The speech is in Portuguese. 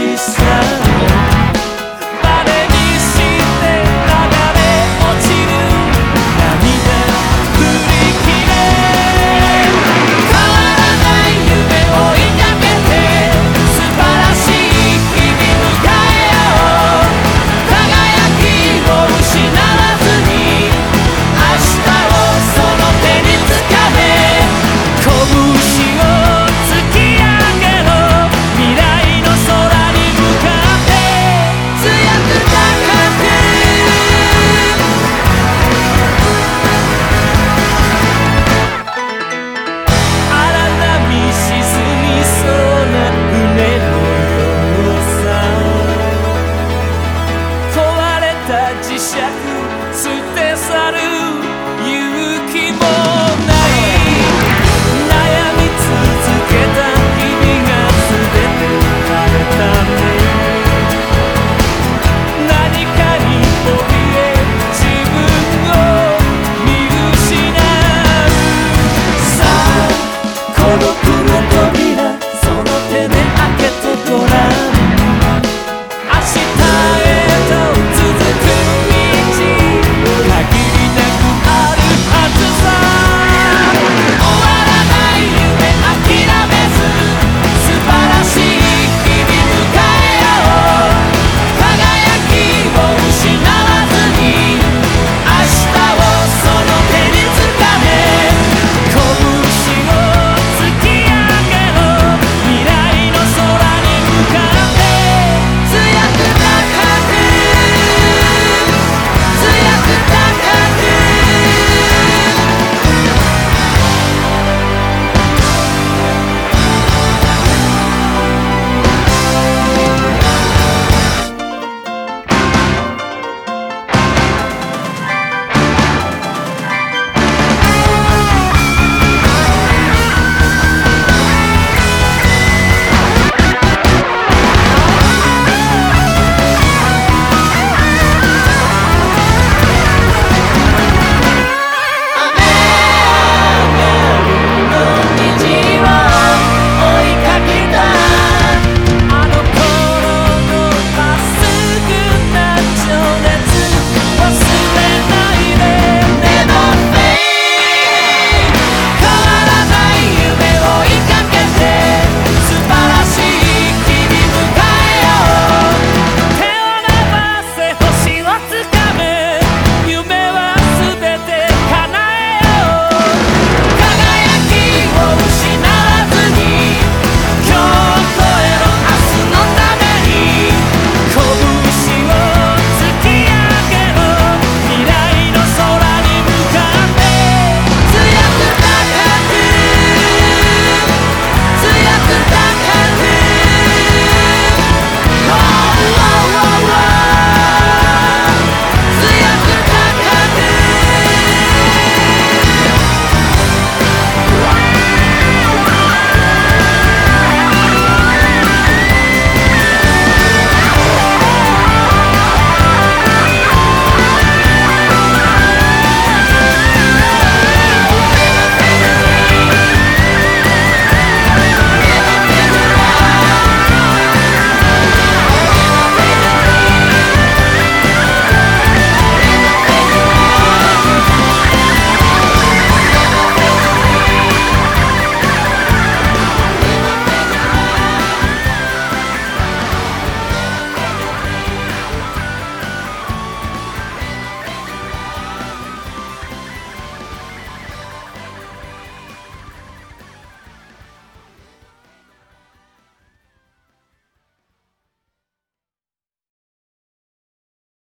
distância.